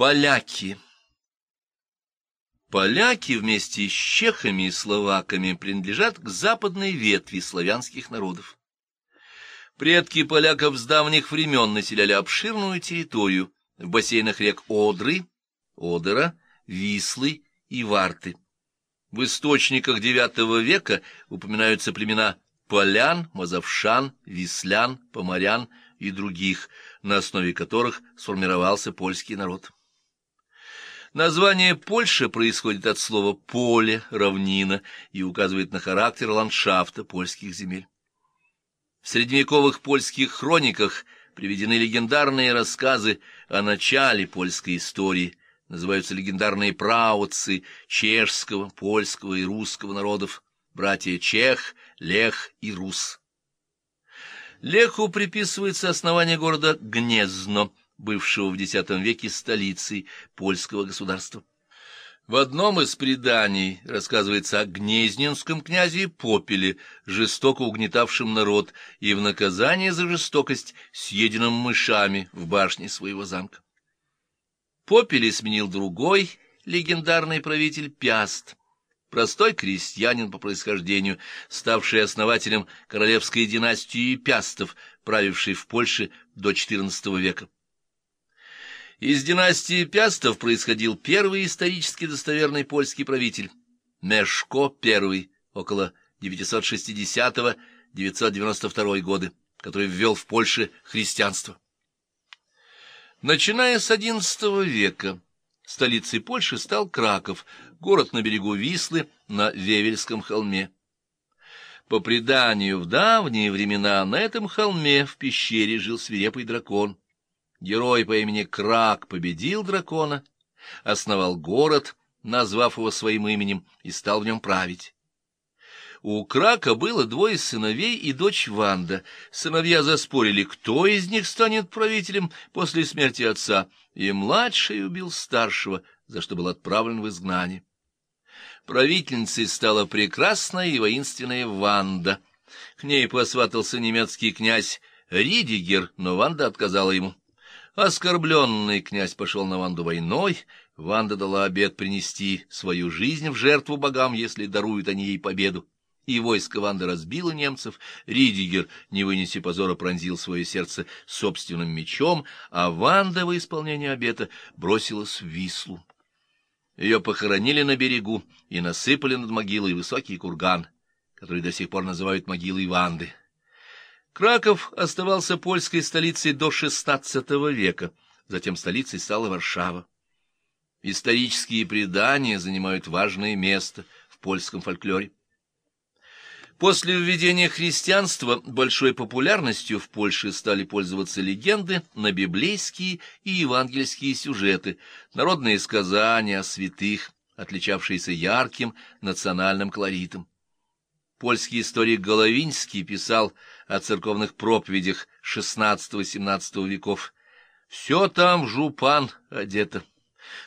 Поляки Поляки вместе с чехами и словаками принадлежат к западной ветви славянских народов. Предки поляков с давних времен населяли обширную территорию в бассейнах рек Одры, Одера, Вислы и Варты. В источниках IX века упоминаются племена полян, мазовшан, вислян, поморян и других, на основе которых сформировался польский народ. Название Польша происходит от слова «поле», «равнина» и указывает на характер ландшафта польских земель. В средневековых польских хрониках приведены легендарные рассказы о начале польской истории, называются легендарные праотцы чешского, польского и русского народов, братья Чех, Лех и Рус. Леху приписывается основание города Гнезно, бывшего в X веке столицей польского государства. В одном из преданий рассказывается о гнезненском князе Попеле, жестоко угнетавшем народ, и в наказание за жестокость съеденным мышами в башне своего замка. Попеле сменил другой легендарный правитель Пяст, простой крестьянин по происхождению, ставший основателем королевской династии Пястов, правивший в Польше до XIV века. Из династии Пястов происходил первый исторически достоверный польский правитель Мешко I около 960-992 годы, который ввел в Польше христианство. Начиная с XI века столицей Польши стал Краков, город на берегу Вислы на Вевельском холме. По преданию, в давние времена на этом холме в пещере жил свирепый дракон. Герой по имени Крак победил дракона, основал город, назвав его своим именем, и стал в нем править. У Крака было двое сыновей и дочь Ванда. Сыновья заспорили, кто из них станет правителем после смерти отца, и младший убил старшего, за что был отправлен в изгнание. Правительницей стала прекрасная и воинственная Ванда. К ней посватался немецкий князь Ридигер, но Ванда отказала ему. Оскорбленный князь пошел на Ванду войной, Ванда дала обет принести свою жизнь в жертву богам, если даруют они ей победу. И войско Ванды разбило немцев, Ридигер, не вынеся позора, пронзил свое сердце собственным мечом, а Ванда во исполнение обета бросилась в Вислу. Ее похоронили на берегу и насыпали над могилой высокий курган, который до сих пор называют могилой Ванды. Краков оставался польской столицей до XVI века, затем столицей стала Варшава. Исторические предания занимают важное место в польском фольклоре. После введения христианства большой популярностью в Польше стали пользоваться легенды на библейские и евангельские сюжеты, народные сказания о святых, отличавшиеся ярким национальным колоритом. Польский историк Головинский писал о церковных проповедях XVI-XVII веков. «Все там жупан одето.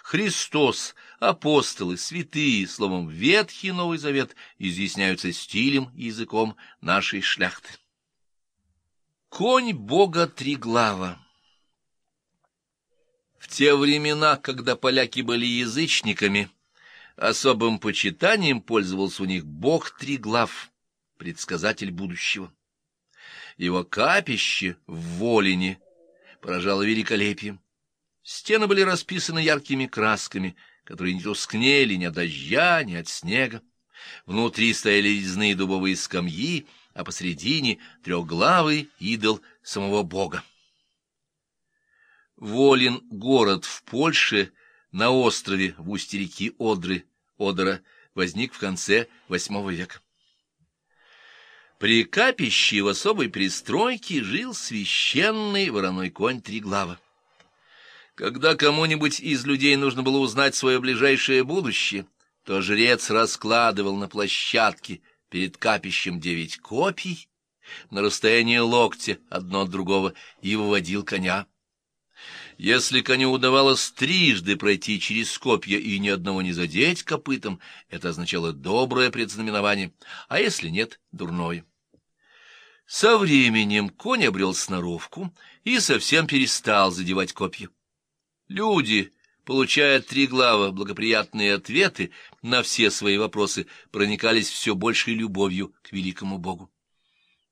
Христос, апостолы, святые, словом, Ветхий Новый Завет изъясняются стилем и языком нашей шляхты». Конь бога Триглава В те времена, когда поляки были язычниками, Особым почитанием пользовался у них бог Триглав, предсказатель будущего. Его капище в Волине поражало великолепием. Стены были расписаны яркими красками, которые не тускнели ни от дождя, ни от снега. Внутри стояли резные дубовые скамьи, а посредине трехглавый идол самого бога. Волин — город в Польше — на острове в устье реки Одры, Одера, возник в конце VIII века. При капище в особой пристройке жил священный вороной конь Триглава. Когда кому-нибудь из людей нужно было узнать свое ближайшее будущее, то жрец раскладывал на площадке перед капищем девять копий на расстоянии локтя одно от другого и выводил коня. Если коню удавалось трижды пройти через копья и ни одного не задеть копытом, это означало доброе предзнаменование, а если нет — дурное. Со временем конь обрел сноровку и совсем перестал задевать копья. Люди получая три глава благоприятные ответы на все свои вопросы, проникались все большей любовью к великому Богу.